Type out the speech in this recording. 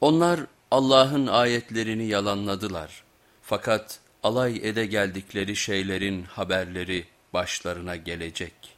Onlar Allah'ın ayetlerini yalanladılar. Fakat alay ede geldikleri şeylerin haberleri başlarına gelecek.